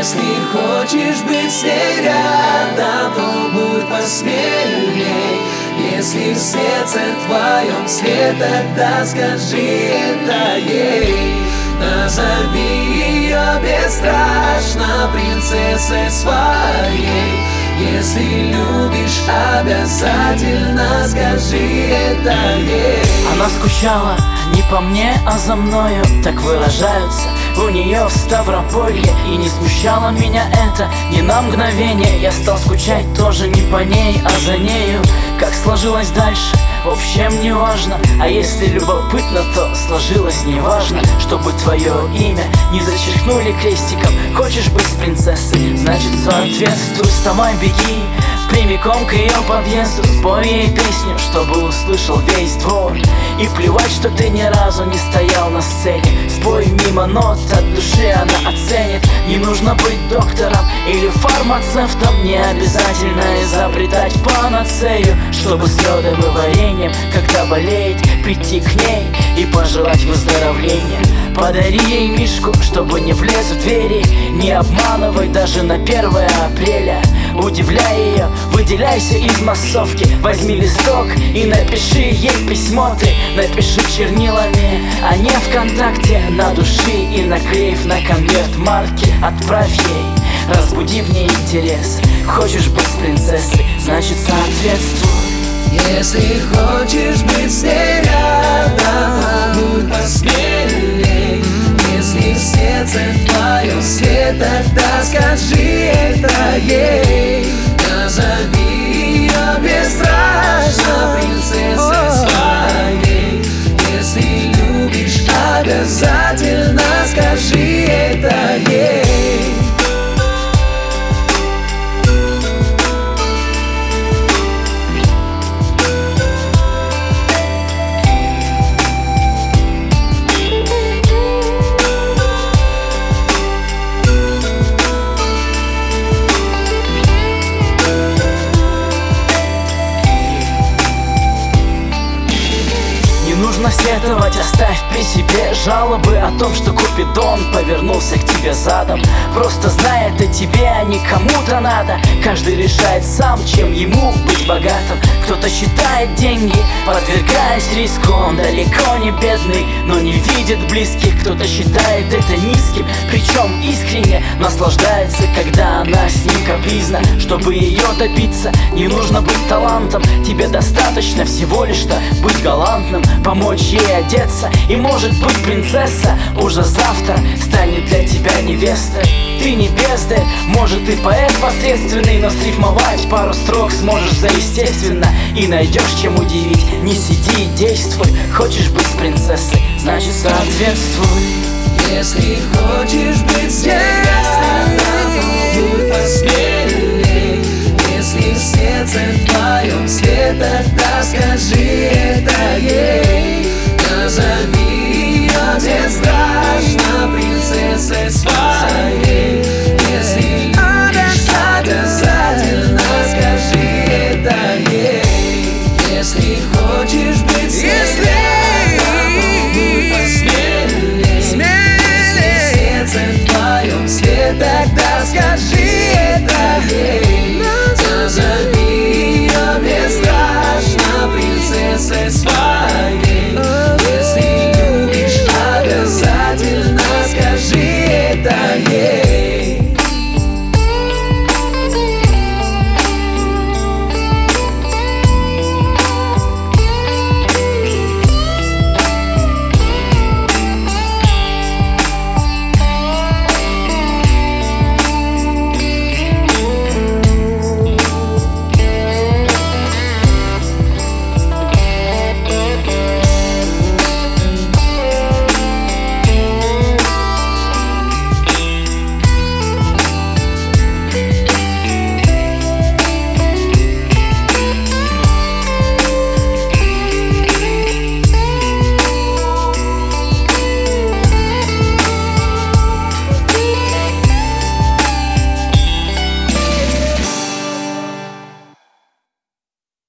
Если хочешь быть с ней рядом, то будь посмелей. Если в сердце твоем свет, тогда скажи это ей. Назови ее бесстрашно принцессой своей. Если любишь, обязательно скажи это ей. Она скучала по мне, а за мною Так выражаются. У нее в Ставрополье И не смущало меня это. Ни на мгновение Я стал скучать тоже не по ней, а за нею. Как сложилось дальше, в общем не важно А если любопытно, то сложилось неважно. Чтобы твое имя не зачеркнули крестиком. Хочешь быть принцессой, значит соответствуй Вставай, беги, Прямиком к ее подъезду Спой ей песню, чтобы услышал весь двор. И плевать, что ты ни разу не стоял на сцене. Спой мимо нот, от души она оценит. Не нужно быть доктором или фармацевтом. Не обязательно изобретать панацею Чтобы с медом и вареньем, когда болеет Прийти к ней и пожелать выздоровления Подари ей мишку, чтобы не влез в двери. Не обманывай даже на 1 апреля. Удивляй ее, выделяйся из массовки. Возьми листок и напиши ей письмо. Ты напиши чернилами, а не ВКонтакте На души и наклеив на конверт марки Отправь ей, разбуди в ней интерес. Хочешь быть принцессой, значит соответствуй. Если хочешь быть с ней рядом, это нужно сетовать, оставь при себе жалобы О том, что Купидон повернулся к тебе задом. Просто знай это тебе, а не кому-то надо Каждый решает сам, чем ему быть богатым. Кто-то считает деньги, подвергаясь риску. Он далеко не бедный, но не видит близких. Кто-то считает это низким, причем искренне Наслаждается, когда она с ним капризна. Чтобы ее добиться, не нужно быть талантом. Тебе достаточно всего лишь что быть галантным Помочь ей одеться И может быть принцесса Уже завтра станет для тебя невестой. Ты не бездарь, может и поэт посредственный Но срифмовать пару строк сможешь за естественно И найдешь чем удивить. Не сиди и действуй. Хочешь быть принцессой, значит соответствуй. Если хочешь быть ней